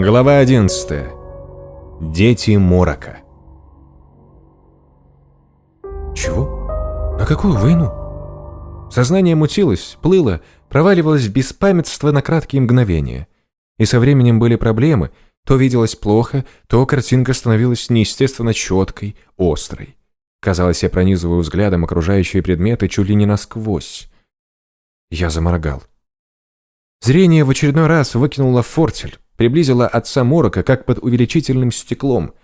Глава 11. Дети Морока. Чего? На какую войну? Сознание мутилось, плыло, проваливалось в беспамятство на краткие мгновения. И со временем были проблемы, то виделось плохо, то картинка становилась неестественно четкой, острой. Казалось, я пронизываю взглядом окружающие предметы чуть ли не насквозь. Я заморгал. Зрение в очередной раз выкинуло фортель, приблизила отца Морока как под увеличительным стеклом.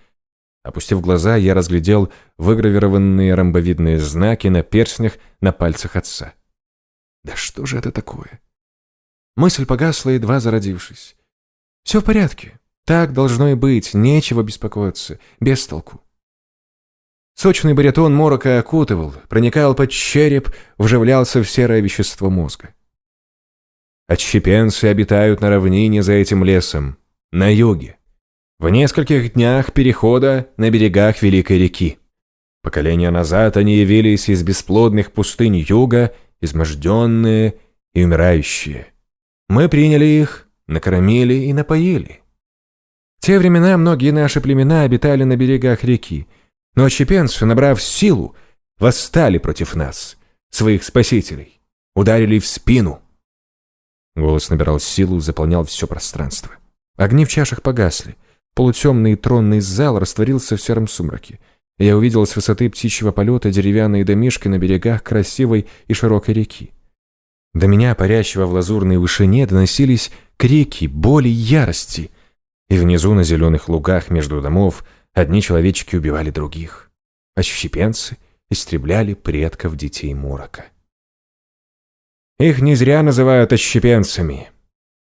Опустив глаза, я разглядел выгравированные ромбовидные знаки на перстнях на пальцах отца. Да что же это такое? Мысль погасла, едва зародившись. Все в порядке. Так должно и быть, нечего беспокоиться, без толку. Сочный баритон морока окутывал, проникал под череп, вживлялся в серое вещество мозга. Отщепенцы обитают на равнине за этим лесом, на юге. В нескольких днях перехода на берегах Великой реки. Поколения назад они явились из бесплодных пустынь юга, изможденные и умирающие. Мы приняли их, накормили и напоили. В те времена многие наши племена обитали на берегах реки, но отщепенцы, набрав силу, восстали против нас, своих спасителей, ударили в спину, Голос набирал силу, заполнял все пространство. Огни в чашах погасли. Полутемный тронный зал растворился в сером сумраке. Я увидел с высоты птичьего полета деревянные домишки на берегах красивой и широкой реки. До меня, парящего в лазурной вышине, доносились крики, боли, ярости. И внизу на зеленых лугах между домов одни человечки убивали других. А щепенцы истребляли предков детей Морока. Их не зря называют отщепенцами.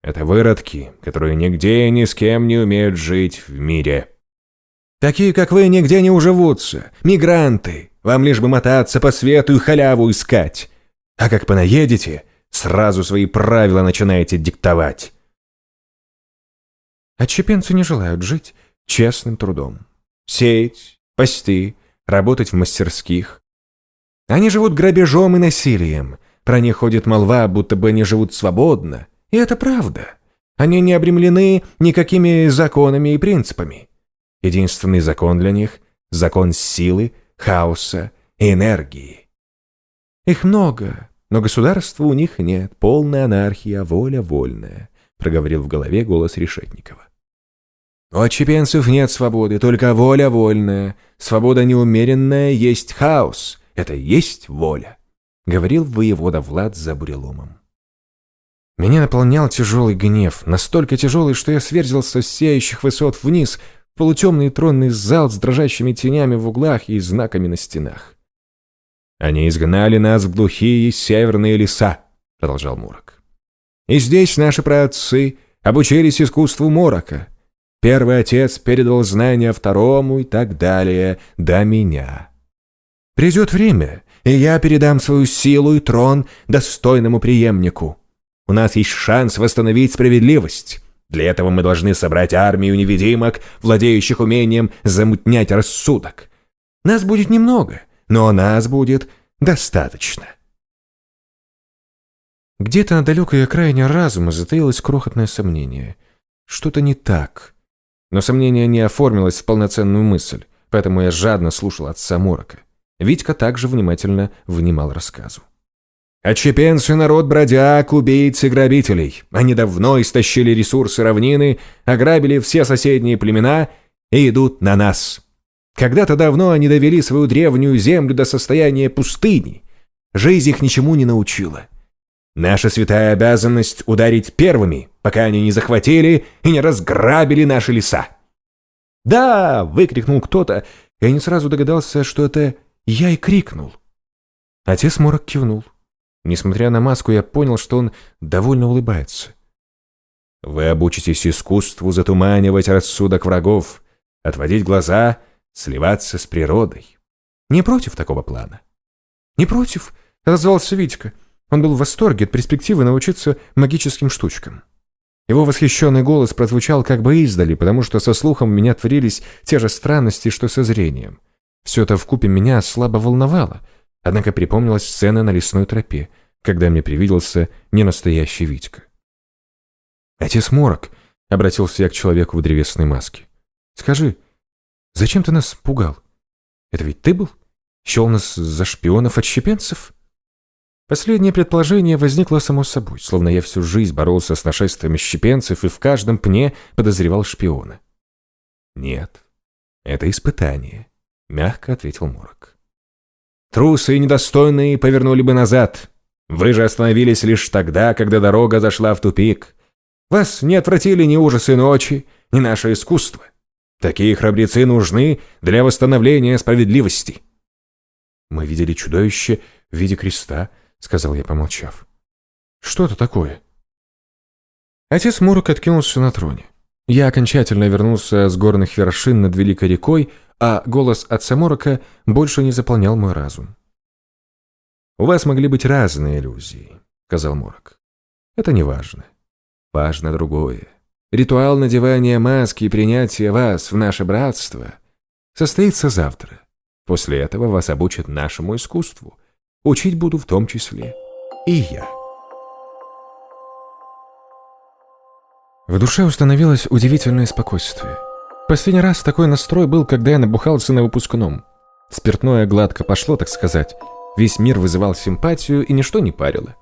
Это выродки, которые нигде и ни с кем не умеют жить в мире. Такие, как вы, нигде не уживутся. Мигранты. Вам лишь бы мотаться по свету и халяву искать. А как понаедете, сразу свои правила начинаете диктовать. Отщепенцы не желают жить честным трудом. Сеять, пасти, работать в мастерских. Они живут грабежом и насилием, про них ходит молва, будто бы они живут свободно. И это правда. Они не обремлены никакими законами и принципами. Единственный закон для них – закон силы, хаоса и энергии. Их много, но государства у них нет, полная анархия, воля вольная, проговорил в голове голос Решетникова. У отчепенцев нет свободы, только воля вольная. Свобода неумеренная есть хаос, это есть воля. — говорил воевода Влад за буреломом. Меня наполнял тяжелый гнев, настолько тяжелый, что я сверзился с сияющих высот вниз в полутемный тронный зал с дрожащими тенями в углах и знаками на стенах. «Они изгнали нас в глухие северные леса», — продолжал Мурок. «И здесь наши праотцы обучились искусству Морока. Первый отец передал знания второму и так далее, до меня. Придет время, и я передам свою силу и трон достойному преемнику. У нас есть шанс восстановить справедливость. Для этого мы должны собрать армию невидимок, владеющих умением замутнять рассудок. Нас будет немного, но нас будет достаточно. Где-то на далекой окраине разума затаилось крохотное сомнение. Что-то не так. Но сомнение не оформилось в полноценную мысль, поэтому я жадно слушал отца Морока. Витька также внимательно внимал рассказу. «Отщепенцы народ бродяг, убийц и грабителей. Они давно истощили ресурсы равнины, ограбили все соседние племена и идут на нас. Когда-то давно они довели свою древнюю землю до состояния пустыни. Жизнь их ничему не научила. Наша святая обязанность ударить первыми, пока они не захватили и не разграбили наши леса». «Да!» — выкрикнул кто-то, я не сразу догадался, что это я и крикнул. Отец Морок кивнул. Несмотря на маску, я понял, что он довольно улыбается. Вы обучитесь искусству затуманивать рассудок врагов, отводить глаза, сливаться с природой. Не против такого плана? Не против, отозвался Витька. Он был в восторге от перспективы научиться магическим штучкам. Его восхищенный голос прозвучал как бы издали, потому что со слухом у меня творились те же странности, что со зрением. Все это вкупе меня слабо волновало, однако припомнилась сцена на лесной тропе, когда мне привиделся ненастоящий Витька. «Отец Морок, Обратился я к человеку в древесной маске. «Скажи, зачем ты нас пугал? Это ведь ты был? Счел нас за шпионов отщепенцев?» Последнее предположение возникло само собой, словно я всю жизнь боролся с нашествием щепенцев и в каждом пне подозревал шпиона. «Нет, это испытание», — мягко ответил Мурок. «Трусы и недостойные повернули бы назад. Вы же остановились лишь тогда, когда дорога зашла в тупик. Вас не отвратили ни ужасы ночи, ни наше искусство. Такие храбрецы нужны для восстановления справедливости». Мы видели чудовище в виде креста, сказал я, помолчав. Что это такое? Отец Мурок откинулся на троне. Я окончательно вернулся с горных вершин над Великой рекой, а голос отца Морока больше не заполнял мой разум. «У вас могли быть разные иллюзии», — сказал Морок. «Это не важно. Важно другое. Ритуал надевания маски и принятия вас в наше братство состоится завтра. После этого вас обучат нашему искусству, Учить буду в том числе и я. В душе установилось удивительное спокойствие. Последний раз такой настрой был, когда я набухался на выпускном. Спиртное гладко пошло, так сказать. Весь мир вызывал симпатию, и ничто не парило.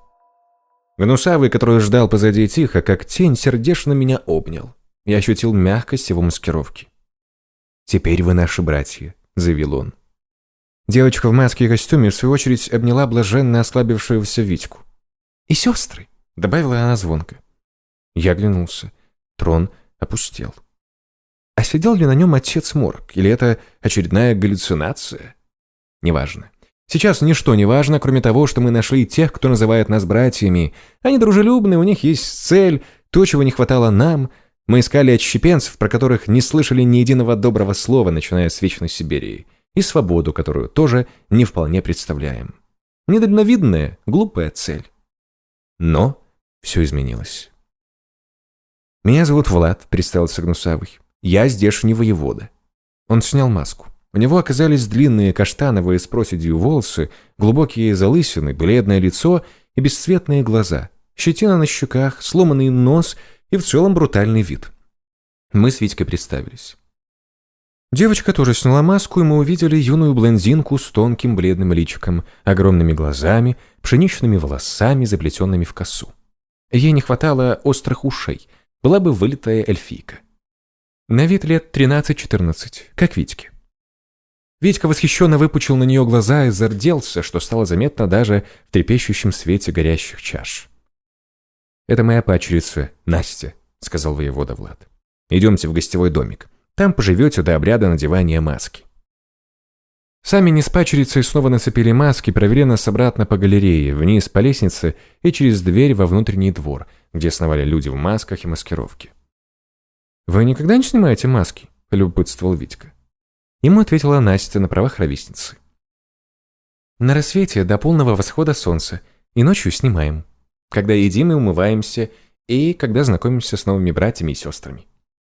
Гнусавый, который ждал позади тихо, как тень, сердечно меня обнял. Я ощутил мягкость его маскировки. «Теперь вы наши братья», — заявил он. Девочка в маске и костюме, в свою очередь, обняла блаженно ослабившуюся Витьку. «И сестры», — добавила она звонко. Я оглянулся. Трон опустел. А сидел ли на нем отец Морг, или это очередная галлюцинация? Неважно. Сейчас ничто не важно, кроме того, что мы нашли тех, кто называет нас братьями. Они дружелюбны, у них есть цель, то, чего не хватало нам. Мы искали отщепенцев, про которых не слышали ни единого доброго слова, начиная с Вечной Сибири и свободу, которую тоже не вполне представляем. Недальновидная, глупая цель. Но все изменилось. «Меня зовут Влад», — представился Гнусавый. «Я здешний воевода». Он снял маску. У него оказались длинные каштановые с проседью волосы, глубокие залысины, бледное лицо и бесцветные глаза, щетина на щеках, сломанный нос и в целом брутальный вид. Мы с Витькой представились. Девочка тоже сняла маску, и мы увидели юную блондинку с тонким бледным личиком, огромными глазами, пшеничными волосами, заплетенными в косу. Ей не хватало острых ушей, была бы вылитая эльфийка. На вид лет 13-14, как Витьке. Витька восхищенно выпучил на нее глаза и зарделся, что стало заметно даже в трепещущем свете горящих чаш. «Это моя пачерица, Настя», — сказал воевода Влад. «Идемте в гостевой домик. Там поживете до обряда надевания маски. Сами не с пачерицей снова нацепили маски, провели нас обратно по галерее, вниз по лестнице и через дверь во внутренний двор, где сновали люди в масках и маскировке. «Вы никогда не снимаете маски?» – полюбопытствовал Витька. Ему ответила Настя на правах ровесницы. «На рассвете до полного восхода солнца, и ночью снимаем. Когда едим и умываемся, и когда знакомимся с новыми братьями и сестрами.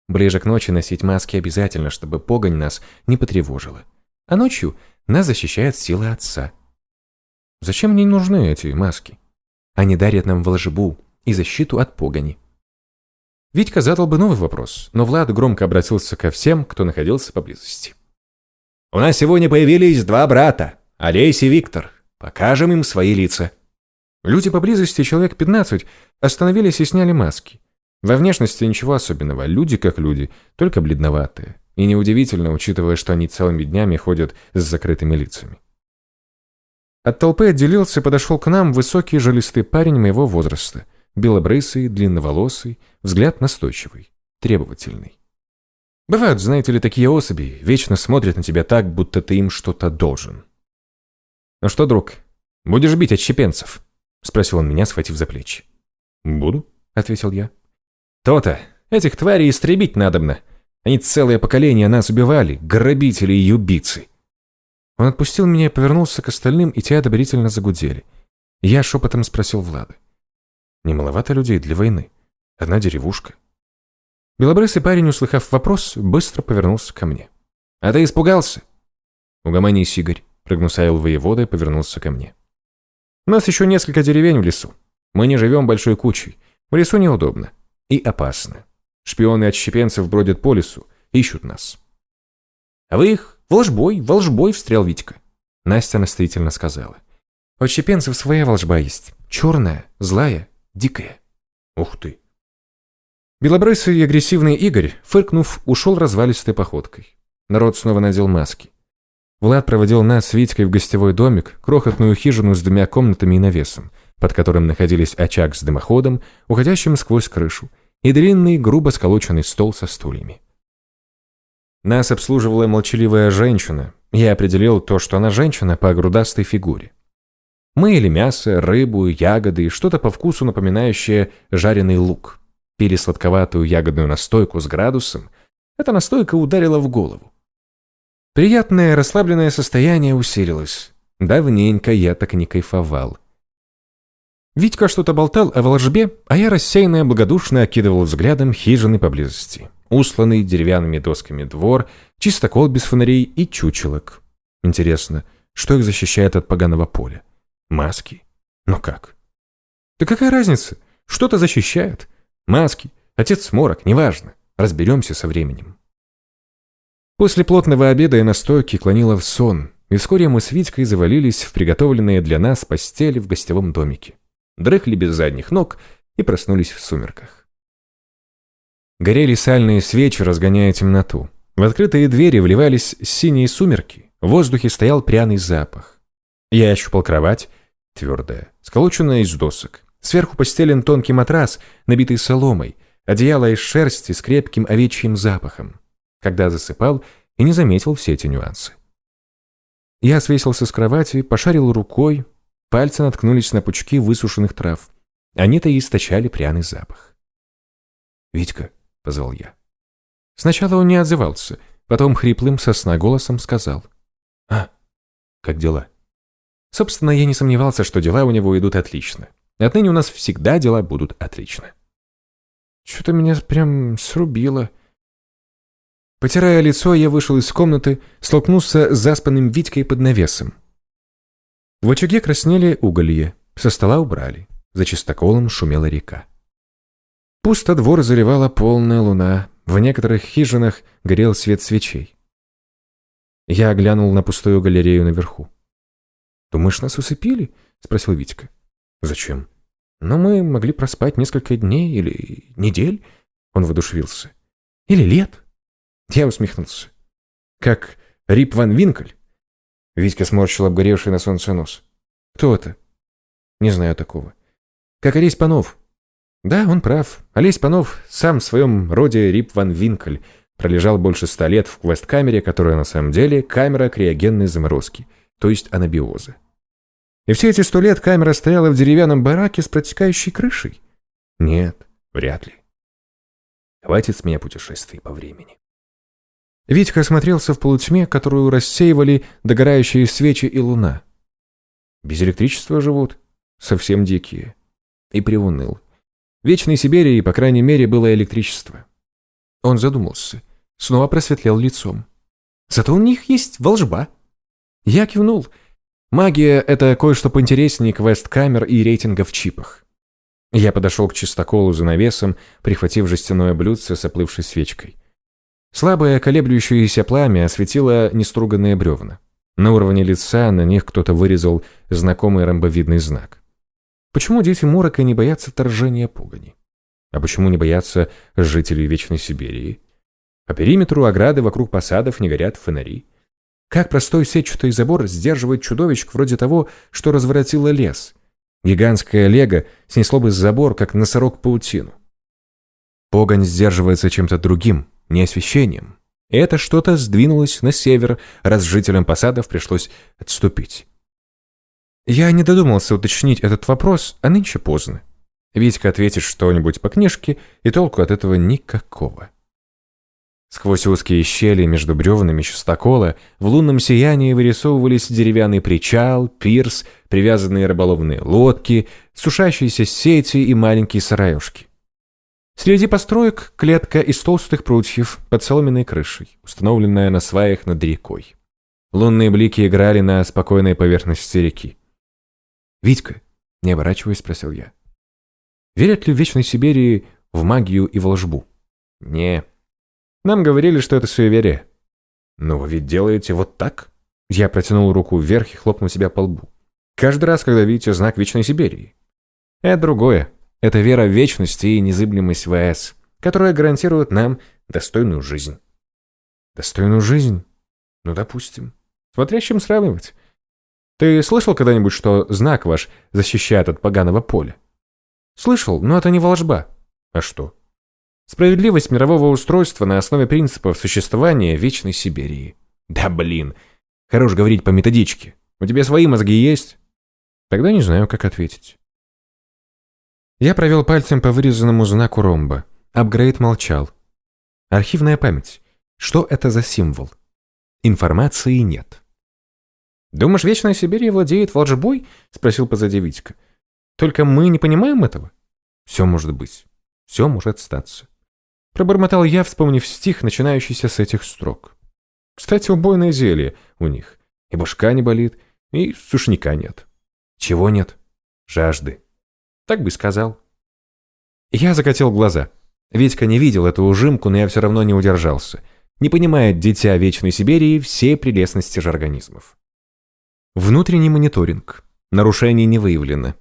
Ближе к ночи носить маски обязательно, чтобы погонь нас не потревожила. А ночью нас защищает сила отца. Зачем мне нужны эти маски? Они дарят нам волжбу и защиту от погони. Витька задал бы новый вопрос, но Влад громко обратился ко всем, кто находился поблизости. «У нас сегодня появились два брата, Олесь и Виктор. Покажем им свои лица». Люди поблизости, человек 15, остановились и сняли маски. Во внешности ничего особенного, люди как люди, только бледноватые. И неудивительно, учитывая, что они целыми днями ходят с закрытыми лицами. От толпы отделился и подошел к нам высокий жилистый парень моего возраста, белобрысый, длинноволосый, взгляд настойчивый, требовательный. Бывают, знаете ли, такие особи, вечно смотрят на тебя так, будто ты им что-то должен. «Ну что, друг, будешь бить отщепенцев?» — спросил он меня, схватив за плечи. «Буду», — ответил я. То-то. Этих тварей истребить надобно. Они целое поколение нас убивали, грабители и убийцы. Он отпустил меня и повернулся к остальным, и те одобрительно загудели. Я шепотом спросил Влада. Не маловато людей для войны. Одна деревушка. Белобрысый парень, услыхав вопрос, быстро повернулся ко мне. «А ты испугался?» «Угомонись, Игорь», — прогнусавил воевода и повернулся ко мне. «У нас еще несколько деревень в лесу. Мы не живем большой кучей. В лесу неудобно и опасно. Шпионы отщепенцев бродят по лесу, ищут нас. А вы их волжбой, волжбой встрял Витька. Настя настоятельно сказала. У отщепенцев своя волжба есть. Черная, злая, дикая. Ух ты. Белобрысый и агрессивный Игорь, фыркнув, ушел развалистой походкой. Народ снова надел маски. Влад проводил нас с Витькой в гостевой домик, крохотную хижину с двумя комнатами и навесом, под которым находились очаг с дымоходом, уходящим сквозь крышу, и длинный, грубо сколоченный стол со стульями. Нас обслуживала молчаливая женщина. Я определил то, что она женщина по грудастой фигуре. Мы ели мясо, рыбу, ягоды и что-то по вкусу напоминающее жареный лук. Пили сладковатую ягодную настойку с градусом. Эта настойка ударила в голову. Приятное расслабленное состояние усилилось. Давненько я так не кайфовал. Витька что-то болтал о волжбе, а я рассеянно и благодушно окидывал взглядом хижины поблизости. Усланный деревянными досками двор, чистокол без фонарей и чучелок. Интересно, что их защищает от поганого поля? Маски? Но как? Да какая разница? Что-то защищает. Маски, отец морок, неважно. Разберемся со временем. После плотного обеда и настойки клонила в сон, и вскоре мы с Витькой завалились в приготовленные для нас постели в гостевом домике. Дрыхли без задних ног и проснулись в сумерках. Горели сальные свечи, разгоняя темноту. В открытые двери вливались синие сумерки, в воздухе стоял пряный запах. Я ощупал кровать, твердая, сколоченная из досок. Сверху постелен тонкий матрас, набитый соломой, одеяло из шерсти с крепким овечьим запахом когда засыпал и не заметил все эти нюансы. Я свесился с кровати, пошарил рукой, пальцы наткнулись на пучки высушенных трав. Они-то и источали пряный запах. «Витька», — позвал я. Сначала он не отзывался, потом хриплым сосна голосом сказал. «А, как дела?» Собственно, я не сомневался, что дела у него идут отлично. Отныне у нас всегда дела будут отлично. Что-то меня прям срубило, Потирая лицо, я вышел из комнаты, столкнулся с заспанным Витькой под навесом. В очаге краснели уголья, со стола убрали, за чистоколом шумела река. Пусто двор заливала полная луна, в некоторых хижинах горел свет свечей. Я глянул на пустую галерею наверху. «Думаешь, нас усыпили?» — спросил Витька. «Зачем?» «Но мы могли проспать несколько дней или недель», — он воодушевился. «Или лет». Я усмехнулся. Как Рип Ван Винкель? Витька сморщил обгоревший на солнце нос. Кто это? Не знаю такого. Как Олесь Панов. Да, он прав. Олесь Панов сам в своем роде Рип Ван Винкель пролежал больше ста лет в квест-камере, которая на самом деле камера криогенной заморозки, то есть анабиоза. И все эти сто лет камера стояла в деревянном бараке с протекающей крышей? Нет, вряд ли. Хватит с меня путешествий по времени. Витька осмотрелся в полутьме, которую рассеивали догорающие свечи и луна. Без электричества живут, совсем дикие. И приуныл. В Вечной Сибири, по крайней мере, было электричество. Он задумался, снова просветлел лицом. Зато у них есть волжба. Я кивнул. Магия — это кое-что поинтереснее квест-камер и рейтинга в чипах. Я подошел к чистоколу за навесом, прихватив жестяное блюдце с оплывшей свечкой. Слабое колеблющееся пламя осветило неструганные бревна. На уровне лица на них кто-то вырезал знакомый ромбовидный знак. Почему дети Морока не боятся торжения пугани? А почему не боятся жителей Вечной Сибири? По периметру ограды вокруг посадов не горят фонари. Как простой сетчатый забор сдерживает чудовищ вроде того, что разворотило лес? Гигантское лего снесло бы забор, как носорог паутину. Погонь сдерживается чем-то другим, не освещением. Это что-то сдвинулось на север, раз жителям посадов пришлось отступить. Я не додумался уточнить этот вопрос, а нынче поздно. Витька ответит что-нибудь по книжке, и толку от этого никакого. Сквозь узкие щели между бревнами частокола в лунном сиянии вырисовывались деревянный причал, пирс, привязанные рыболовные лодки, сушащиеся сети и маленькие сараюшки. Среди построек клетка из толстых прутьев под соломенной крышей, установленная на сваях над рекой. Лунные блики играли на спокойной поверхности реки. «Витька», — не оборачиваясь, спросил я, — «верят ли в Вечной Сибири в магию и волжбу?» Не. Нам говорили, что это суеверие. Но вы ведь делаете вот так? Я протянул руку вверх и хлопнул себя по лбу. Каждый раз, когда видите знак Вечной Сибири. Это другое. Это вера в вечность и незыблемость ВС, которая гарантирует нам достойную жизнь. Достойную жизнь? Ну, допустим. Смотря с чем сравнивать. Ты слышал когда-нибудь, что знак ваш защищает от поганого поля? Слышал, но это не волжба. А что? Справедливость мирового устройства на основе принципов существования вечной Сибири. Да блин. Хорош говорить по методичке. У тебя свои мозги есть? Тогда не знаю, как ответить. Я провел пальцем по вырезанному знаку ромба. Апгрейд молчал. Архивная память. Что это за символ? Информации нет. «Думаешь, Вечная Сибирь владеет волжбой?» — спросил позади Витька. «Только мы не понимаем этого?» «Все может быть. Все может статься». Пробормотал я, вспомнив стих, начинающийся с этих строк. Кстати, убойное зелье у них. И башка не болит, и сушняка нет. Чего нет? Жажды. Так бы сказал. Я закатил глаза. Витька не видел эту ужимку, но я все равно не удержался. Не понимает дитя Вечной Сибири все прелестности же организмов. Внутренний мониторинг. Нарушений не выявлено.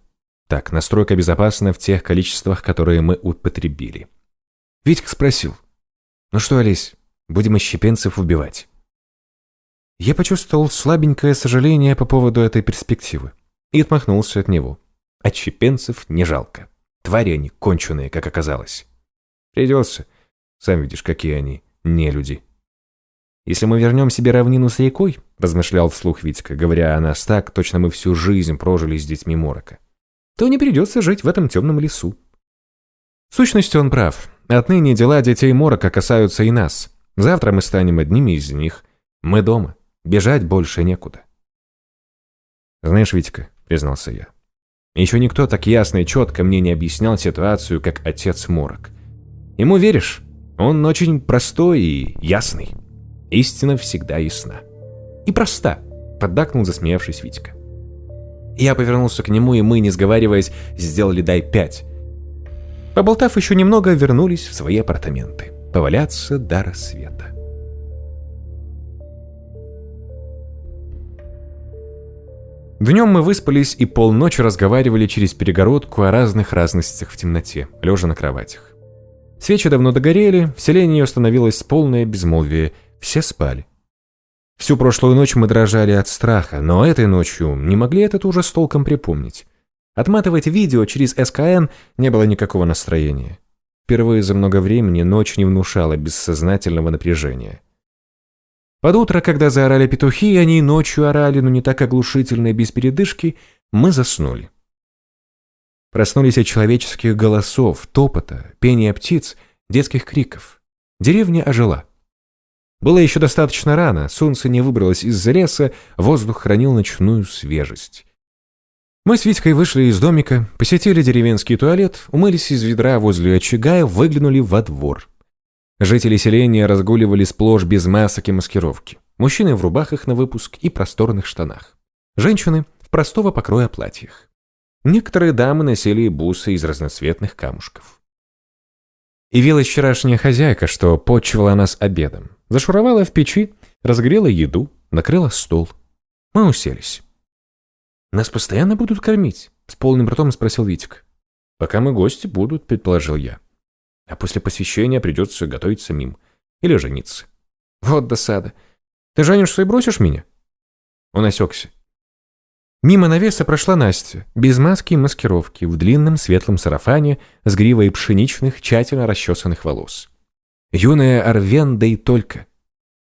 Так, настройка безопасна в тех количествах, которые мы употребили. Витька спросил. «Ну что, Олесь, будем ощепенцев убивать?» Я почувствовал слабенькое сожаление по поводу этой перспективы и отмахнулся от него. Отщепенцев не жалко. Твари они конченые, как оказалось. Придется. Сам видишь, какие они, не люди. Если мы вернем себе равнину с рекой, размышлял вслух Витька, говоря о нас так, точно мы всю жизнь прожили с детьми Морока, то не придется жить в этом темном лесу. В сущности, он прав. Отныне дела детей Морока касаются и нас. Завтра мы станем одними из них. Мы дома. Бежать больше некуда. Знаешь, Витька, признался я, еще никто так ясно и четко мне не объяснял ситуацию, как отец Морок. Ему веришь? Он очень простой и ясный. Истина всегда ясна. И проста, поддакнул засмеявшись Витька. Я повернулся к нему, и мы, не сговариваясь, сделали дай пять. Поболтав еще немного, вернулись в свои апартаменты. Поваляться до рассвета. Днем мы выспались и полночи разговаривали через перегородку о разных разностях в темноте, лежа на кроватях. Свечи давно догорели, в селении установилось полное безмолвие, все спали. Всю прошлую ночь мы дрожали от страха, но этой ночью не могли этот ужас толком припомнить. Отматывать видео через СКН не было никакого настроения. Впервые за много времени ночь не внушала бессознательного напряжения. Под утро, когда заорали петухи, они ночью орали, но не так оглушительно и без передышки, мы заснули. Проснулись от человеческих голосов, топота, пения птиц, детских криков. Деревня ожила. Было еще достаточно рано, солнце не выбралось из-за леса, воздух хранил ночную свежесть. Мы с Витькой вышли из домика, посетили деревенский туалет, умылись из ведра возле очага и выглянули во двор. Жители селения разгуливали сплошь без масок и маскировки. Мужчины в рубахах на выпуск и просторных штанах. Женщины в простого покроя платьях. Некоторые дамы носили бусы из разноцветных камушков. Явилась вчерашняя хозяйка, что почивала нас обедом. Зашуровала в печи, разгрела еду, накрыла стол. Мы уселись. «Нас постоянно будут кормить?» — с полным ртом спросил Витик. «Пока мы гости будут», — предположил я. А после посвящения придется готовить самим. Или жениться. Вот досада. Ты женишься и бросишь меня? Он осекся. Мимо навеса прошла Настя, без маски и маскировки, в длинном светлом сарафане с гривой пшеничных, тщательно расчесанных волос. Юная Арвен, да и только.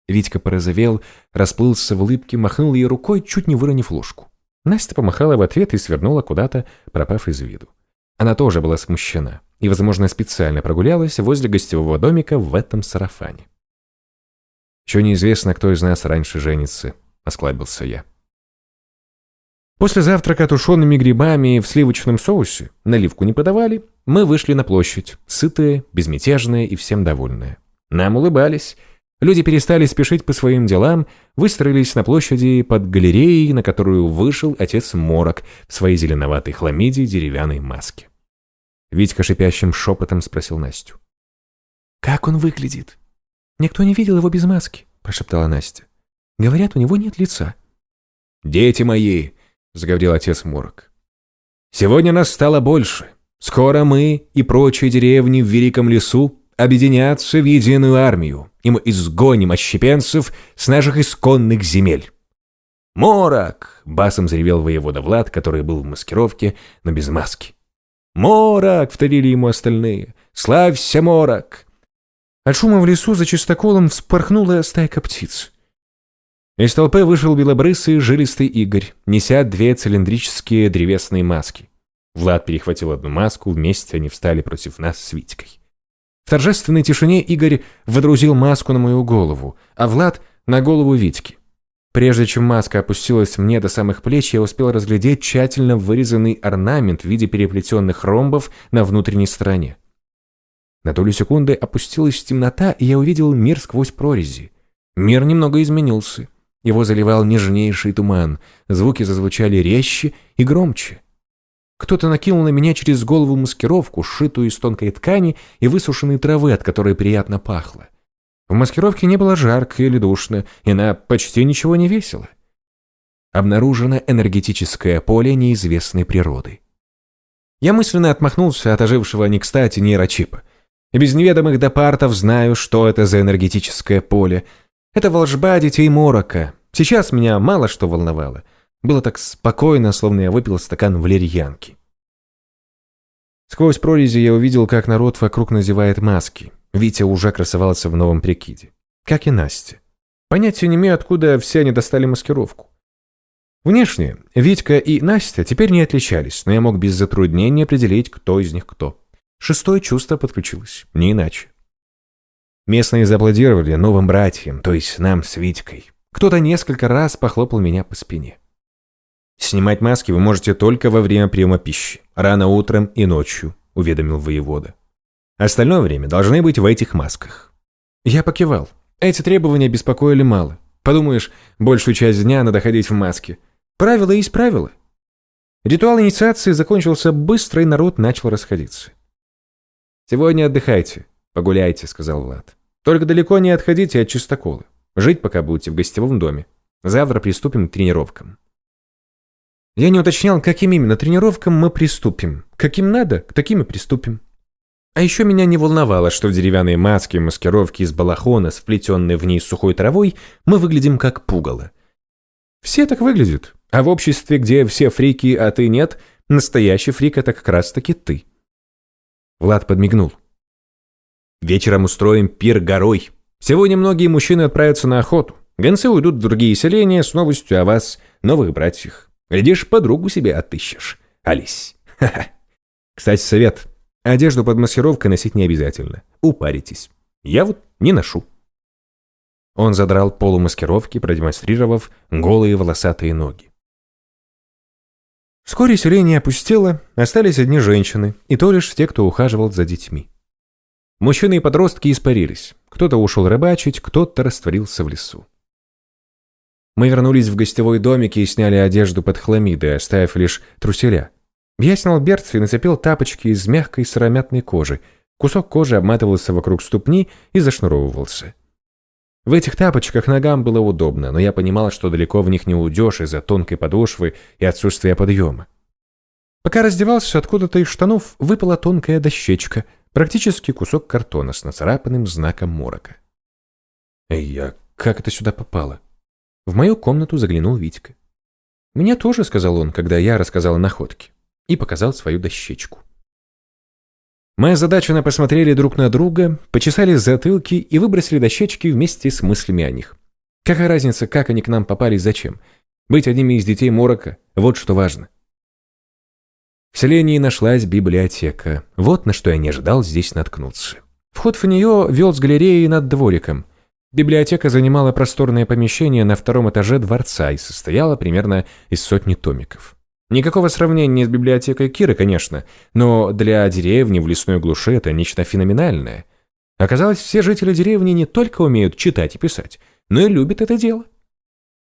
Витька порозовел, расплылся в улыбке, махнул ей рукой, чуть не выронив ложку. Настя помахала в ответ и свернула куда-то, пропав из виду. Она тоже была смущена и, возможно, специально прогулялась возле гостевого домика в этом сарафане. «Еще неизвестно, кто из нас раньше женится», — осклабился я. После завтрака тушеными грибами в сливочном соусе, наливку не подавали, мы вышли на площадь, сытые, безмятежные и всем довольные. Нам улыбались. Люди перестали спешить по своим делам, выстроились на площади под галереей, на которую вышел отец Морок в своей зеленоватой хламиде деревянной маске. Витька шипящим шепотом спросил Настю. Как он выглядит? Никто не видел его без маски, прошептала Настя. Говорят, у него нет лица. «Дети мои!» — заговорил отец Морок. «Сегодня нас стало больше. Скоро мы и прочие деревни в Великом лесу объединятся в единую армию, и мы изгоним отщепенцев с наших исконных земель». «Морок!» — басом заревел воевода Влад, который был в маскировке, но без маски. «Морок!» — вторили ему остальные. «Славься, Морок!» От шума в лесу за чистоколом вспорхнула стайка птиц. Из толпы вышел белобрысый жилистый Игорь, неся две цилиндрические древесные маски. Влад перехватил одну маску, вместе они встали против нас с Витькой. В торжественной тишине Игорь водрузил маску на мою голову, а Влад — на голову Витьки. Прежде чем маска опустилась мне до самых плеч, я успел разглядеть тщательно вырезанный орнамент в виде переплетенных ромбов на внутренней стороне. На долю секунды опустилась темнота, и я увидел мир сквозь прорези. Мир немного изменился. Его заливал нежнейший туман, звуки зазвучали резче и громче. Кто-то накинул на меня через голову маскировку, сшитую из тонкой ткани и высушенной травы, от которой приятно пахло. В маскировке не было жарко или душно, и она почти ничего не весила. Обнаружено энергетическое поле неизвестной природы. Я мысленно отмахнулся от ожившего не кстати нейрочипа. И без неведомых допартов знаю, что это за энергетическое поле. Это волжба детей Морока. Сейчас меня мало что волновало. Было так спокойно, словно я выпил стакан валерьянки. Сквозь прорези я увидел, как народ вокруг надевает маски. Витя уже красовался в новом прикиде. Как и Настя. Понятия не имею, откуда все они достали маскировку. Внешне Витька и Настя теперь не отличались, но я мог без затруднения определить, кто из них кто. Шестое чувство подключилось, не иначе. Местные зааплодировали новым братьям, то есть нам с Витькой. Кто-то несколько раз похлопал меня по спине. «Снимать маски вы можете только во время приема пищи, рано утром и ночью», — уведомил воевода. Остальное время должны быть в этих масках. Я покивал. Эти требования беспокоили мало. Подумаешь, большую часть дня надо ходить в маске. Правила есть правила. Ритуал инициации закончился быстро, и народ начал расходиться. «Сегодня отдыхайте, погуляйте», — сказал Влад. «Только далеко не отходите от чистокола. Жить пока будете в гостевом доме. Завтра приступим к тренировкам». Я не уточнял, каким именно тренировкам мы приступим. Каким надо, к таким и приступим. А еще меня не волновало, что в деревянной маске и маскировке из балахона, сплетенной в ней сухой травой, мы выглядим как пугало. Все так выглядят. А в обществе, где все фрики, а ты нет, настоящий фрик — это как раз-таки ты. Влад подмигнул. Вечером устроим пир горой. Сегодня многие мужчины отправятся на охоту. Гонцы уйдут в другие селения с новостью о вас, новых братьях. Глядишь, подругу себе отыщешь. Алис. Ха-ха. Кстати, совет. Одежду под маскировкой носить не обязательно. Упаритесь. Я вот не ношу. Он задрал полу маскировки, продемонстрировав голые волосатые ноги. Вскоре селение опустело, остались одни женщины, и то лишь те, кто ухаживал за детьми. Мужчины и подростки испарились. Кто-то ушел рыбачить, кто-то растворился в лесу. Мы вернулись в гостевой домик и сняли одежду под хламиды, оставив лишь труселя. Я снял берцы и нацепил тапочки из мягкой сыромятной кожи. Кусок кожи обматывался вокруг ступни и зашнуровывался. В этих тапочках ногам было удобно, но я понимал, что далеко в них не уйдешь из-за тонкой подошвы и отсутствия подъема. Пока раздевался, откуда-то из штанов выпала тонкая дощечка, практически кусок картона с нацарапанным знаком морока. Эй, я как это сюда попало? В мою комнату заглянул Витька. «Мне тоже», — сказал он, когда я рассказал о находке и показал свою дощечку. Мы озадаченно посмотрели друг на друга, почесали затылки и выбросили дощечки вместе с мыслями о них. Какая разница, как они к нам попали и зачем? Быть одними из детей Морока – вот что важно. В селении нашлась библиотека. Вот на что я не ожидал здесь наткнуться. Вход в нее вел с галереей над двориком. Библиотека занимала просторное помещение на втором этаже дворца и состояла примерно из сотни томиков. Никакого сравнения с библиотекой Киры, конечно, но для деревни в лесной глуши это нечто феноменальное. Оказалось, все жители деревни не только умеют читать и писать, но и любят это дело.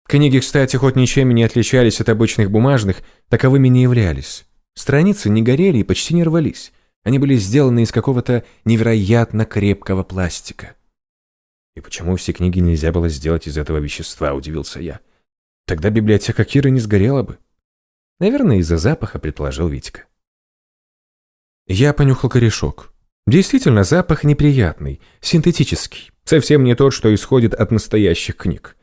Книги, кстати, хоть ничем не отличались от обычных бумажных, таковыми не являлись. Страницы не горели и почти не рвались. Они были сделаны из какого-то невероятно крепкого пластика. «И почему все книги нельзя было сделать из этого вещества?» – удивился я. «Тогда библиотека Киры не сгорела бы». «Наверное, из-за запаха», – предположил Витька. Я понюхал корешок. Действительно, запах неприятный, синтетический, совсем не тот, что исходит от настоящих книг.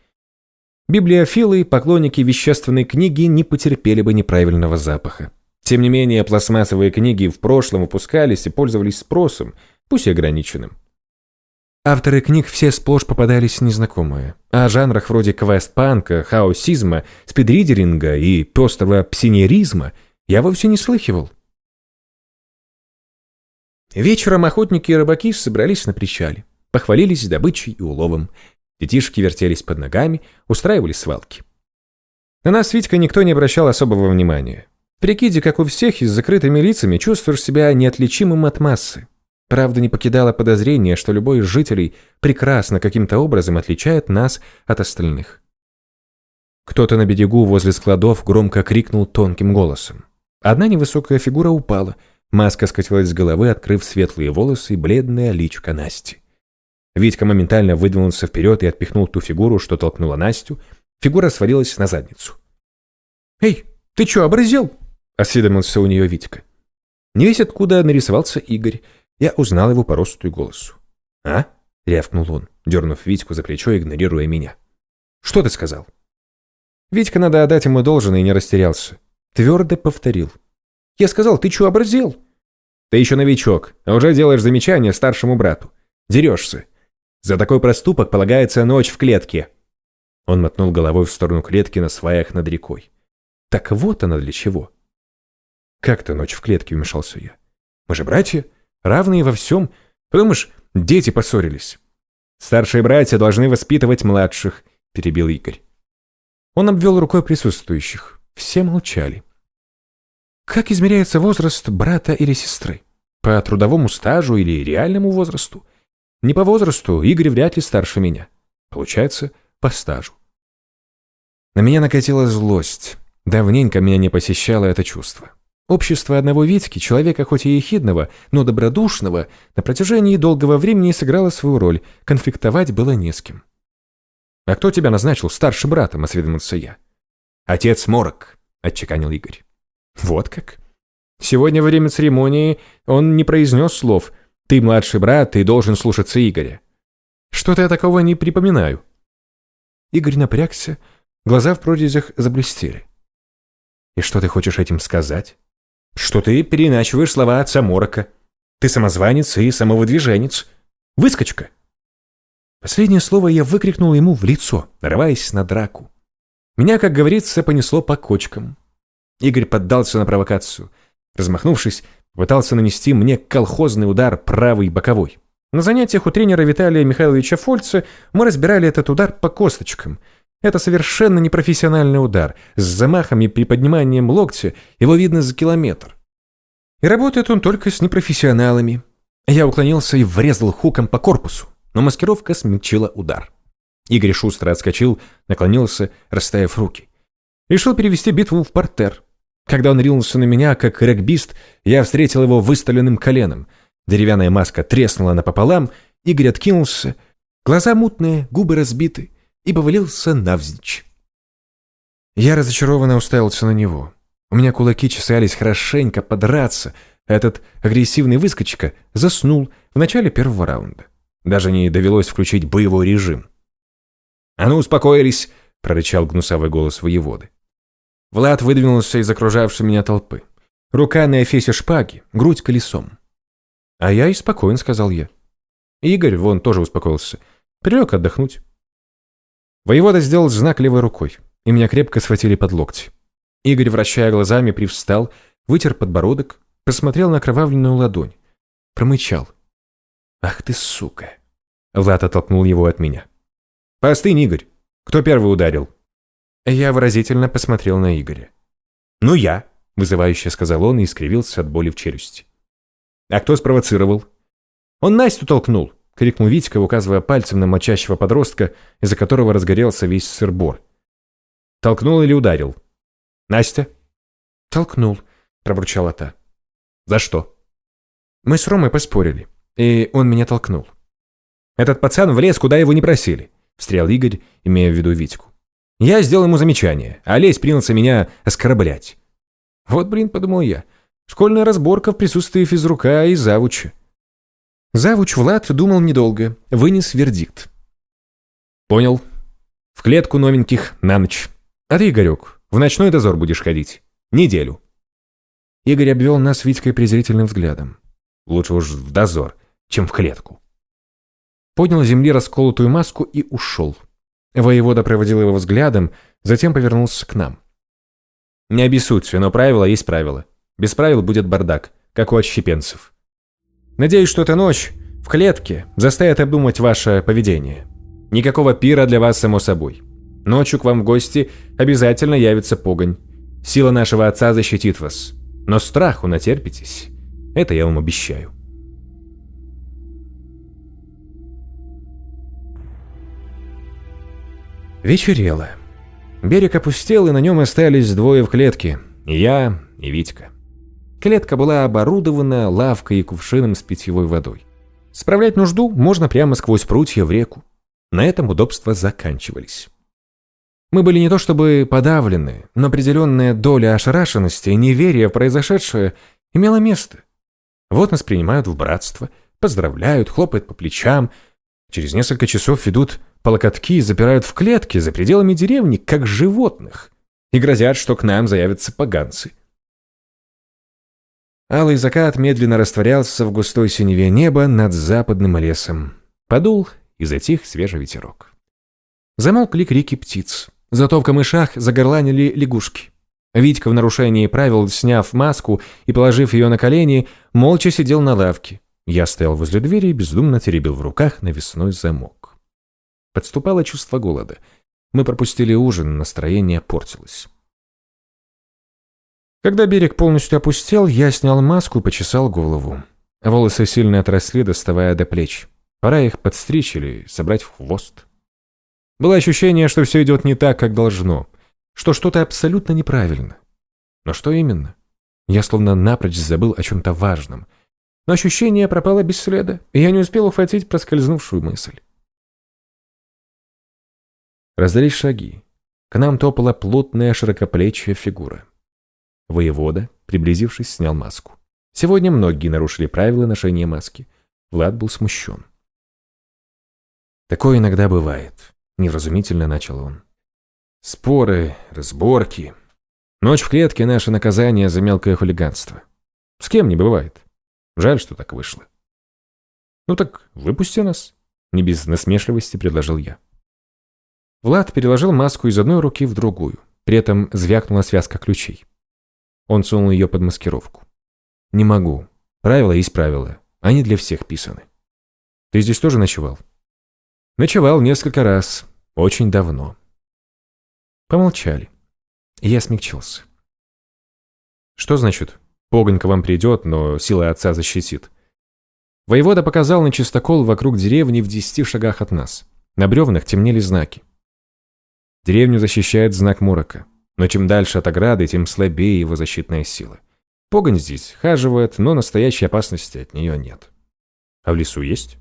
Библиофилы, поклонники вещественной книги не потерпели бы неправильного запаха. Тем не менее, пластмассовые книги в прошлом выпускались и пользовались спросом, пусть и ограниченным. Авторы книг все сплошь попадались незнакомые. О жанрах вроде квест-панка, хаосизма, спидридеринга и пестрого псинеризма я вовсе не слыхивал. Вечером охотники и рыбаки собрались на причале, похвалились добычей и уловом. Детишки вертелись под ногами, устраивали свалки. На нас с Витькой никто не обращал особого внимания. В прикиде, как у всех, и с закрытыми лицами чувствуешь себя неотличимым от массы. Правда, не покидало подозрение, что любой из жителей прекрасно каким-то образом отличает нас от остальных. Кто-то на берегу возле складов громко крикнул тонким голосом. Одна невысокая фигура упала – Маска скатилась с головы, открыв светлые волосы и бледное личико Насти. Витька моментально выдвинулся вперед и отпихнул ту фигуру, что толкнула Настю. Фигура свалилась на задницу. «Эй, ты чё, образел?» – осведомился у нее Витька. Не весь откуда нарисовался Игорь. Я узнал его по росту и голосу. «А?» – рявкнул он, дернув Витьку за плечо, игнорируя меня. «Что ты сказал?» Витька, надо отдать ему должное, и не растерялся. Твердо повторил. «Я сказал, ты чё, образел?» Ты еще новичок, а уже делаешь замечания старшему брату. Дерешься. За такой проступок полагается ночь в клетке». Он мотнул головой в сторону клетки на сваях над рекой. «Так вот она для чего». «Как-то ночь в клетке», — вмешался я. «Мы же братья, равные во всем. Подумаешь, дети поссорились». «Старшие братья должны воспитывать младших», — перебил Игорь. Он обвел рукой присутствующих. Все молчали. Как измеряется возраст брата или сестры? По трудовому стажу или реальному возрасту? Не по возрасту, Игорь вряд ли старше меня. Получается, по стажу. На меня накатила злость. Давненько меня не посещало это чувство. Общество одного Витьки, человека хоть и ехидного, но добродушного, на протяжении долгого времени сыграло свою роль, конфликтовать было не с кем. «А кто тебя назначил старшим братом?» – осведомился я. «Отец Морок», – отчеканил Игорь. Вот как? Сегодня во время церемонии он не произнес слов «Ты младший брат, ты должен слушаться Игоря». Что-то я такого не припоминаю. Игорь напрягся, глаза в прорезях заблестели. И что ты хочешь этим сказать? Что ты переначиваешь слова отца Морока. Ты самозванец и самовыдвиженец. Выскочка. Последнее слово я выкрикнул ему в лицо, нарываясь на драку. Меня, как говорится, понесло по кочкам. Игорь поддался на провокацию. Размахнувшись, пытался нанести мне колхозный удар правый боковой. На занятиях у тренера Виталия Михайловича Фольца мы разбирали этот удар по косточкам. Это совершенно непрофессиональный удар. С замахом и приподниманием локтя его видно за километр. И работает он только с непрофессионалами. Я уклонился и врезал хуком по корпусу, но маскировка смягчила удар. Игорь шустро отскочил, наклонился, расставив руки. Решил перевести битву в портер. Когда он ринулся на меня, как регбист, я встретил его выставленным коленом. Деревянная маска треснула напополам, Игорь откинулся, глаза мутные, губы разбиты, и повалился навзничь. Я разочарованно уставился на него. У меня кулаки чесались хорошенько подраться, этот агрессивный выскочка заснул в начале первого раунда. Даже не довелось включить боевой режим. «А ну, успокоились!» — прорычал гнусавый голос воеводы. Влад выдвинулся из окружавшей меня толпы. Рука на эфесе шпаги, грудь колесом. «А я и спокоен», — сказал я. Игорь, вон, тоже успокоился. Прилег отдохнуть. Воевода сделал знак левой рукой, и меня крепко схватили под локти. Игорь, вращая глазами, привстал, вытер подбородок, посмотрел на кровавленную ладонь. Промычал. «Ах ты, сука!» Влад оттолкнул его от меня. «Постынь, Игорь! Кто первый ударил?» Я выразительно посмотрел на Игоря. «Ну я», — вызывающе сказал он и искривился от боли в челюсти. «А кто спровоцировал?» «Он Настю толкнул», — крикнул Витька, указывая пальцем на мочащего подростка, из-за которого разгорелся весь сыр-бор. «Толкнул или ударил?» «Настя?» «Толкнул», — пробурчала та. «За что?» Мы с Ромой поспорили, и он меня толкнул. «Этот пацан влез, куда его не просили», — встрял Игорь, имея в виду Витьку. Я сделал ему замечание, а Олесь принялся меня оскорблять. Вот, блин, подумал я, школьная разборка в присутствии физрука и завуча. Завуч Влад думал недолго, вынес вердикт. Понял. В клетку новеньких на ночь. А ты, Игорек, в ночной дозор будешь ходить. Неделю. Игорь обвел нас Витькой презрительным взглядом. Лучше уж в дозор, чем в клетку. Поднял с земли расколотую маску и ушел. Воевода проводил его взглядом, затем повернулся к нам. «Не обессудьте, но правило есть правило. Без правил будет бардак, как у отщепенцев. Надеюсь, что эта ночь в клетке заставит обдумать ваше поведение. Никакого пира для вас, само собой. Ночью к вам в гости обязательно явится погонь. Сила нашего отца защитит вас. Но страху натерпитесь. Это я вам обещаю». Вечерело. Берег опустел, и на нем остались двое в клетке. И я, и Витька. Клетка была оборудована лавкой и кувшином с питьевой водой. Справлять нужду можно прямо сквозь прутья в реку. На этом удобства заканчивались. Мы были не то чтобы подавлены, но определенная доля ошарашенности и неверия в произошедшее имела место. Вот нас принимают в братство, поздравляют, хлопают по плечам. Через несколько часов ведут по локотки запирают в клетке за пределами деревни, как животных, и грозят, что к нам заявятся поганцы. Алый закат медленно растворялся в густой синеве неба над западным лесом. Подул и затих свежий ветерок. Замолкли крики птиц. Зато в камышах загорланили лягушки. Витька в нарушении правил, сняв маску и положив ее на колени, молча сидел на лавке. Я стоял возле двери и бездумно теребил в руках навесной замок. Подступало чувство голода. Мы пропустили ужин, настроение портилось. Когда берег полностью опустел, я снял маску и почесал голову. Волосы сильно отросли, доставая до плеч. Пора их подстричь или собрать в хвост. Было ощущение, что все идет не так, как должно, что что-то абсолютно неправильно. Но что именно? Я словно напрочь забыл о чем-то важном. Но ощущение пропало без следа, и я не успел ухватить проскользнувшую мысль. Раздались шаги. К нам топала плотная широкоплечья фигура. Воевода, приблизившись, снял маску. Сегодня многие нарушили правила ношения маски. Влад был смущен. «Такое иногда бывает», — невразумительно начал он. «Споры, разборки. Ночь в клетке — наше наказание за мелкое хулиганство. С кем не бывает. Жаль, что так вышло». «Ну так выпусти нас», — не без насмешливости предложил я. Влад переложил маску из одной руки в другую. При этом звякнула связка ключей. Он сунул ее под маскировку. «Не могу. Правила есть правила. Они для всех писаны. Ты здесь тоже ночевал?» «Ночевал несколько раз. Очень давно». Помолчали. Я смягчился. «Что значит? Погонь к вам придет, но сила отца защитит». Воевода показал на чистокол вокруг деревни в десяти шагах от нас. На бревнах темнели знаки. Деревню защищает знак Мурока. Но чем дальше от ограды, тем слабее его защитная сила. Погонь здесь хаживает, но настоящей опасности от нее нет. А в лесу есть?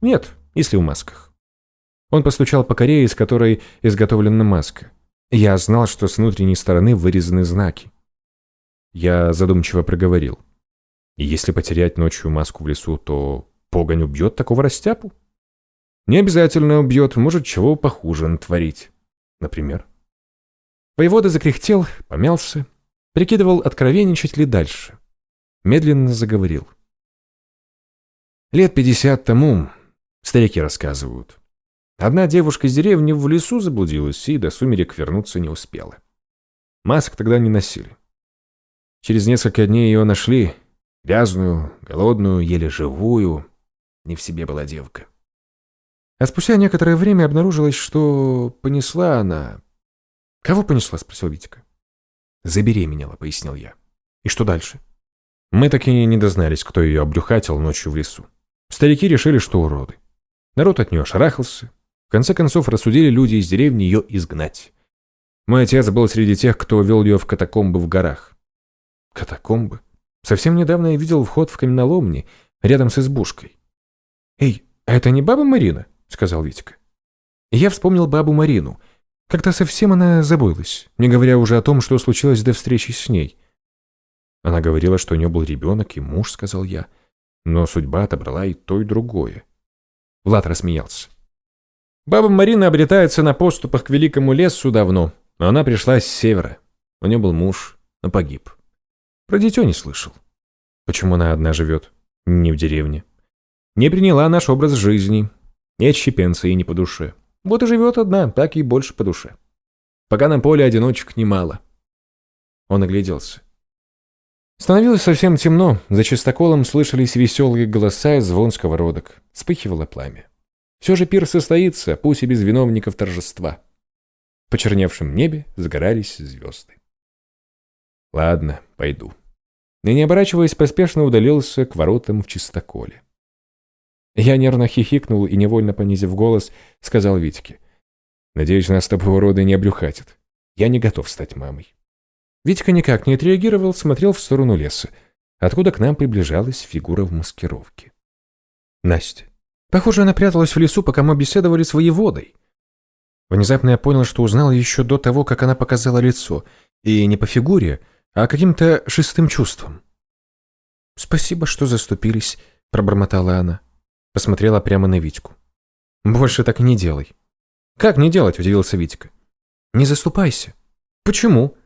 Нет, если в масках. Он постучал по коре, из которой изготовлена маска. Я знал, что с внутренней стороны вырезаны знаки. Я задумчиво проговорил. Если потерять ночью маску в лесу, то погонь убьет такого растяпу? Не обязательно убьет, может, чего похуже натворить. Например? Воевода закряхтел, помялся, прикидывал, откровенничать ли дальше. Медленно заговорил. Лет пятьдесят тому, старики рассказывают, одна девушка из деревни в лесу заблудилась и до сумерек вернуться не успела. Масок тогда не носили. Через несколько дней ее нашли, грязную, голодную, еле живую. Не в себе была девка. А спустя некоторое время обнаружилось, что понесла она... «Кого понесла?» — спросил Витька. «Забеременела», — пояснил я. «И что дальше?» Мы так и не дознались, кто ее обрюхатил ночью в лесу. Старики решили, что уроды. Народ от нее шарахался. В конце концов, рассудили люди из деревни ее изгнать. Мой отец был среди тех, кто вел ее в катакомбы в горах. Катакомбы? Совсем недавно я видел вход в каменоломни рядом с избушкой. «Эй, а это не баба Марина?» — сказал Витька. И я вспомнил бабу Марину. Как-то совсем она забылась, не говоря уже о том, что случилось до встречи с ней. Она говорила, что у нее был ребенок и муж, сказал я. Но судьба отобрала и то, и другое. Влад рассмеялся. Баба Марина обретается на поступах к великому лесу давно, но она пришла с севера. У нее был муж, но погиб. Про дитё не слышал. Почему она одна живет? Не в деревне. Не приняла наш образ жизни. Не отщепенца и не по душе. Вот и живет одна, так и больше по душе. Пока на поле одиночек немало. Он огляделся. Становилось совсем темно, за чистоколом слышались веселые голоса и звон сковородок. Вспыхивало пламя. Все же пир состоится, пусть и без виновников торжества. В почерневшем небе загорались звезды. Ладно, пойду. И не оборачиваясь, поспешно удалился к воротам в чистоколе. Я нервно хихикнул и, невольно понизив голос, сказал Витьке. «Надеюсь, нас такого рода не обрюхатит. Я не готов стать мамой». Витька никак не отреагировал, смотрел в сторону леса, откуда к нам приближалась фигура в маскировке. Настя. Похоже, она пряталась в лесу, пока мы беседовали с воеводой. Внезапно я понял, что узнал еще до того, как она показала лицо, и не по фигуре, а каким-то шестым чувством. «Спасибо, что заступились», — пробормотала она. Посмотрела прямо на Витьку. «Больше так не делай». «Как не делать?» – удивился Витька. «Не заступайся». «Почему?»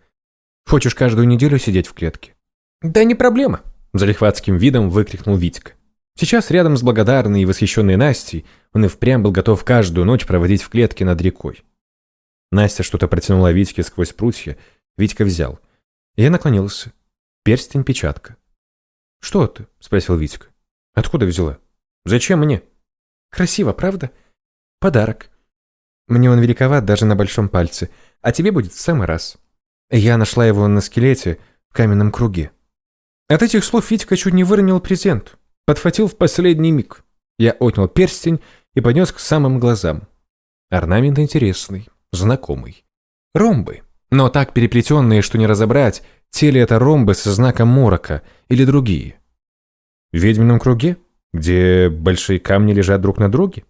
«Хочешь каждую неделю сидеть в клетке?» «Да не проблема», – залихватским видом выкрикнул Витька. Сейчас рядом с благодарной и восхищенной Настей он и впрямь был готов каждую ночь проводить в клетке над рекой. Настя что-то протянула Витьке сквозь прутья, Витька взял. Я наклонился. Перстень-печатка. «Что ты?» – спросил Витька. «Откуда взяла?» Зачем мне? Красиво, правда? Подарок. Мне он великоват даже на большом пальце, а тебе будет в самый раз. Я нашла его на скелете в каменном круге. От этих слов Витька чуть не выронил презент. Подхватил в последний миг. Я отнял перстень и поднес к самым глазам. Орнамент интересный, знакомый. Ромбы, но так переплетенные, что не разобрать, те ли это ромбы со знаком морока или другие. В ведьмином круге? Где большие камни лежат друг на друге?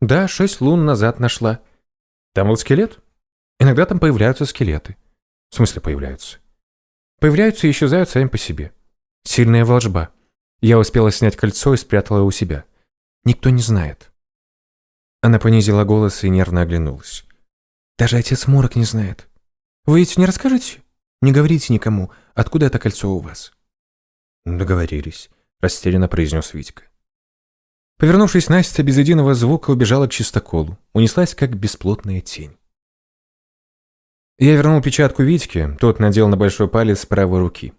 Да, шесть лун назад нашла. Там был скелет? Иногда там появляются скелеты. В смысле появляются? Появляются и исчезают сами по себе. Сильная волжба. Я успела снять кольцо и спрятала у себя. Никто не знает. Она понизила голос и нервно оглянулась. Даже отец Морок не знает. Вы ведь не расскажете? Не говорите никому, откуда это кольцо у вас. Договорились, растерянно произнес Витька. Повернувшись, Настя без единого звука убежала к чистоколу, унеслась, как бесплотная тень. Я вернул печатку Витьке, тот надел на большой палец правой руки.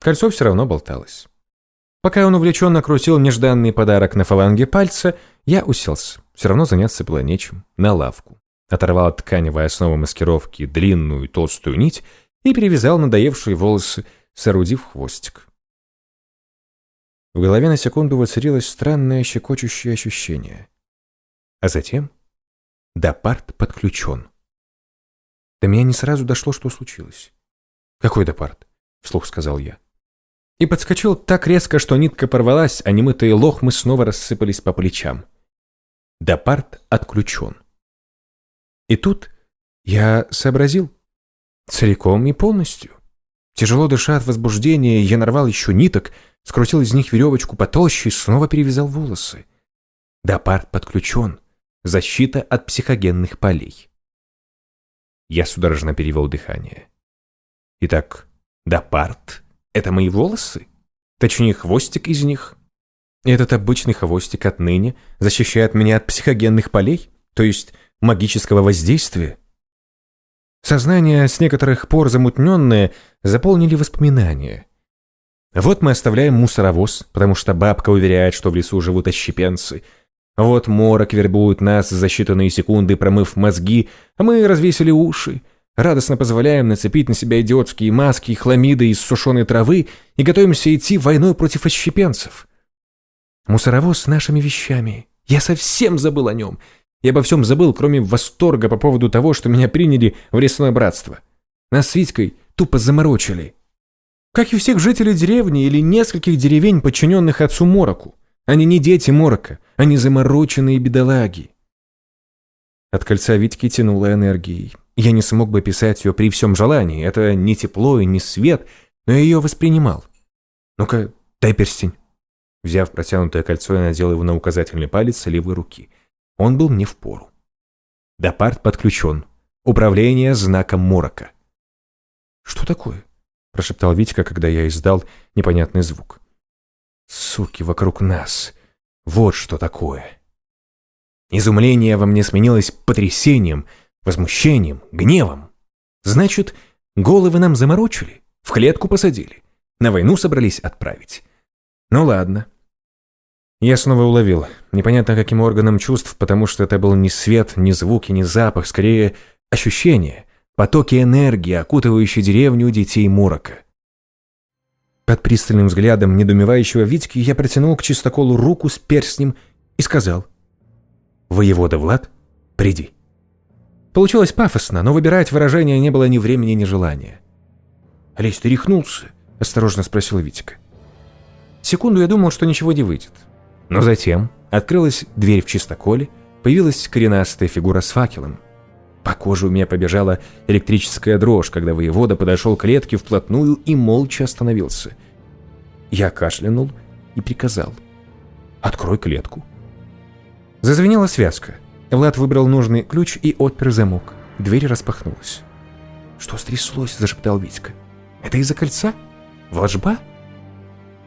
Кольцо все равно болталось. Пока он увлеченно крутил нежданный подарок на фаланге пальца, я уселся. Все равно заняться было нечем. На лавку. Оторвал от тканевой основы маскировки длинную толстую нить и перевязал надоевшие волосы, соорудив хвостик. В голове на секунду воцарилось странное щекочущее ощущение. А затем Допарт подключен. До меня не сразу дошло, что случилось. «Какой Допарт?» — вслух сказал я. И подскочил так резко, что нитка порвалась, а немытые лохмы снова рассыпались по плечам. Допарт отключен. И тут я сообразил. Целиком и полностью. Тяжело дыша от возбуждения, я нарвал еще ниток, скрутил из них веревочку потолще и снова перевязал волосы. Допарт подключен. Защита от психогенных полей. Я судорожно перевел дыхание. Итак, Допарт — это мои волосы? Точнее, хвостик из них? Этот обычный хвостик отныне защищает меня от психогенных полей, то есть магического воздействия? Сознание, с некоторых пор замутненное, заполнили воспоминания. Вот мы оставляем мусоровоз, потому что бабка уверяет, что в лесу живут отщепенцы. Вот морок вербует нас за считанные секунды, промыв мозги, а мы развесили уши. Радостно позволяем нацепить на себя идиотские маски и хламиды из сушеной травы и готовимся идти войной против отщепенцев. Мусоровоз с нашими вещами. Я совсем забыл о нем. Я обо всем забыл, кроме восторга по поводу того, что меня приняли в лесное братство. Нас с Витькой тупо заморочили. Как и всех жителей деревни или нескольких деревень, подчиненных отцу Мороку. Они не дети Морока, они замороченные бедолаги. От кольца Витьки тянуло энергией. Я не смог бы писать ее при всем желании. Это не тепло и не свет, но я ее воспринимал. Ну-ка, дай перстень. Взяв протянутое кольцо, я надел его на указательный палец левой руки. Он был мне в пору. Допарт подключен. Управление знаком Морока. «Что такое?» – прошептал Витька, когда я издал непонятный звук. «Суки вокруг нас. Вот что такое». Изумление во мне сменилось потрясением, возмущением, гневом. Значит, головы нам заморочили, в клетку посадили, на войну собрались отправить. Ну ладно. Я снова уловил, непонятно каким органом чувств, потому что это был не свет, не звук и не запах, скорее ощущение, потоки энергии, окутывающие деревню детей Мурока. Под пристальным взглядом недоумевающего Витьки я протянул к чистоколу руку с перстнем и сказал «Воевода Влад, приди». Получилось пафосно, но выбирать выражение не было ни времени, ни желания. «Олесь, ты рехнулся?» – осторожно спросил Витька. Секунду я думал, что ничего не выйдет. Но затем открылась дверь в чистоколе, появилась коренастая фигура с факелом. По коже у меня побежала электрическая дрожь, когда воевода подошел к клетке вплотную и молча остановился. Я кашлянул и приказал. «Открой клетку». Зазвенела связка. Влад выбрал нужный ключ и отпер замок. Дверь распахнулась. «Что стряслось?» – зашептал Витька. «Это из-за кольца? Волжба?»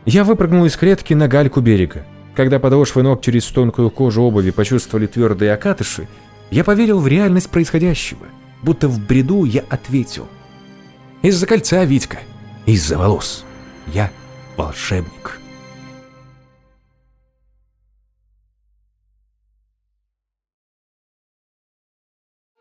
Я выпрыгнул из клетки на гальку берега. Когда подошвы ног через тонкую кожу обуви почувствовали твердые окатыши, я поверил в реальность происходящего. Будто в бреду я ответил. «Из-за кольца, Витька. Из-за волос. Я волшебник».